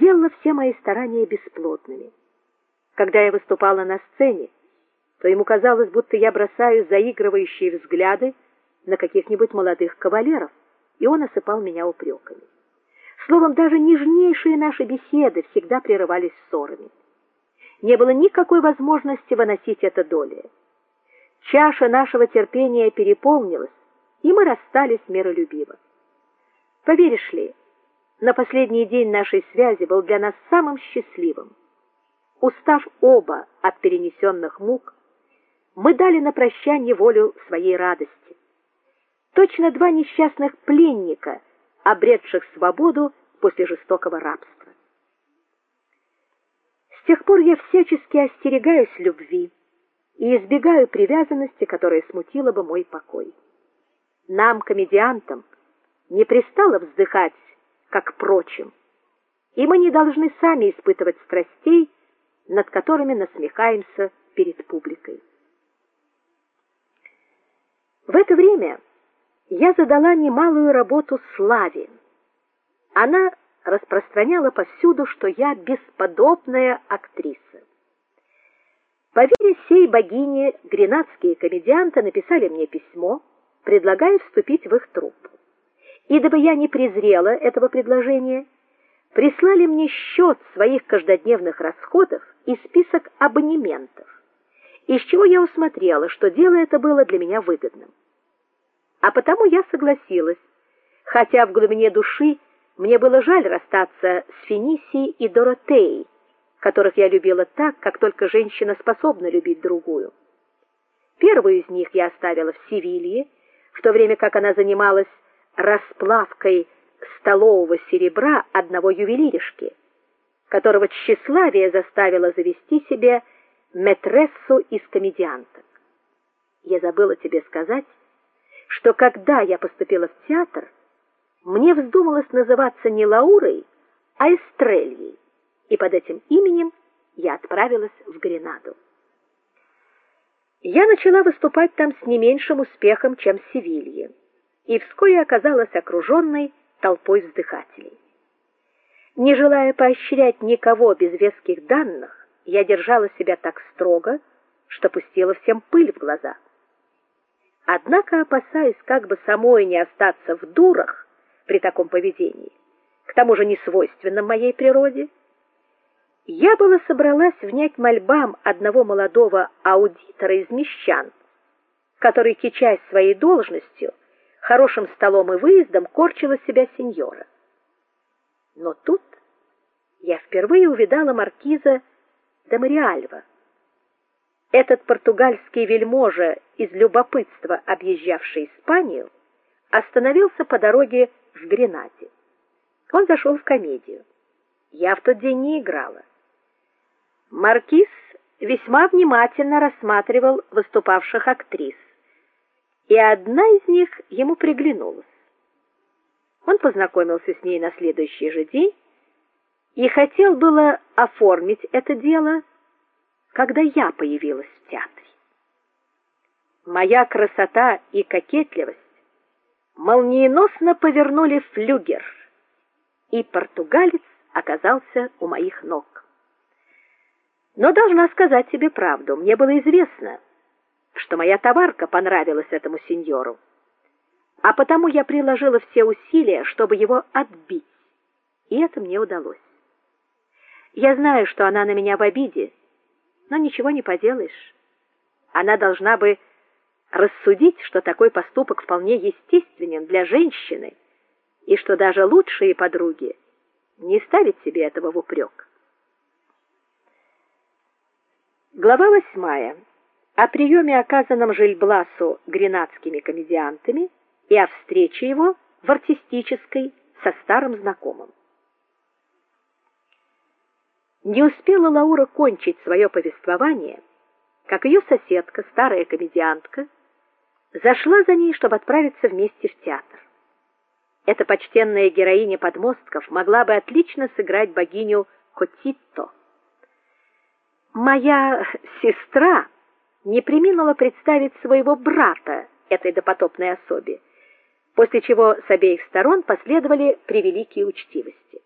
делала все мои старания бесплодными. Когда я выступала на сцене, то ему казалось, будто я бросаю заигрывающие взгляды на каких-нибудь молодых кавалеров, и он осыпал меня упреками. Словом, даже нежнейшие наши беседы всегда прерывались ссорами. Не было никакой возможности выносить это долее. Чаша нашего терпения переполнилась, и мы расстались миролюбиво. Поверишь ли, на последний день нашей связи был для нас самым счастливым. Устав оба от перенесенных мук, мы дали на прощание волю своей радости. Точно два несчастных пленника, обретших свободу после жестокого рабства. С тех пор я всячески остерегаюсь любви и избегаю привязанности, которая смутила бы мой покой. Нам, комедиантам, не пристало вздыхать, как прочим, и мы не должны сами испытывать страстей, над которыми насмехаемся перед публикой. В это время я задала немалую работу Славе. Она распространяла повсюду, что я бесподобная актриса. По вере сей богини гренадские комедианты написали мне письмо, предлагая вступить в их труппу. И дабы я не презрела этого предложения, прислали мне счет своих каждодневных расходов и список абонементов, из чего я усмотрела, что дело это было для меня выгодным. А потому я согласилась, хотя в глубине души мне было жаль расстаться с Финисией и Доротеей, которых я любила так, как только женщина способна любить другую. Первую из них я оставила в Севилье, в то время как она занималась расплавкой столового серебра одного ювелиришки, которого тщеславие заставило завести себе метрессу из комедианток. Я забыла тебе сказать, что когда я поступила в театр, мне вздумалось называться не Лаурой, а Эстрельей, и под этим именем я отправилась в Гренаду. Я начала выступать там с не меньшим успехом, чем в Севилье, и вскоре оказалась окруженной толпой вздыхателей. Не желая поощрять никого без веских данных, я держала себя так строго, что пустила всем пыль в глаза. Однако, опасаясь как бы самой не остаться в дурах при таком поведении, к тому же не свойственном моей природе, я была собралась внять мольбам одного молодого аудитора из Мещан, который, кичась своей должностью, хорошим столом и выездом, корчила себя сеньора. Но тут я впервые увидала маркиза де Мариальва, этот португальский вельможа из любопытства объезжавший Испанию, остановился по дороге в Гренаде. Он зашел в комедию. Я в тот день не играла. Маркиз весьма внимательно рассматривал выступавших актрис, и одна из них ему приглянулась. Он познакомился с ней на следующий же день и хотел было оформить это дело когда я появилась в театре. Моя красота и кокетливость молниеносно повернули флюгер, и португалец оказался у моих ног. Но должна сказать тебе правду, мне было известно, что моя товарка понравилась этому сеньору. А потому я приложила все усилия, чтобы его отбить. И это мне удалось. Я знаю, что она на меня в обиде, но ничего не поделаешь. Она должна бы рассудить, что такой поступок вполне естественен для женщины, и что даже лучшие подруги не ставят себе этого в упрек. Глава восьмая. О приеме, оказанном Жильбласу гренадскими комедиантами, и о встрече его в артистической со старым знакомым. Не успела Лаура кончить свое повествование, как ее соседка, старая комедиантка, зашла за ней, чтобы отправиться вместе в театр. Эта почтенная героиня подмостков могла бы отлично сыграть богиню Котитто. Моя сестра не преминула представить своего брата этой допотопной особе, после чего с обеих сторон последовали превеликие учтивости.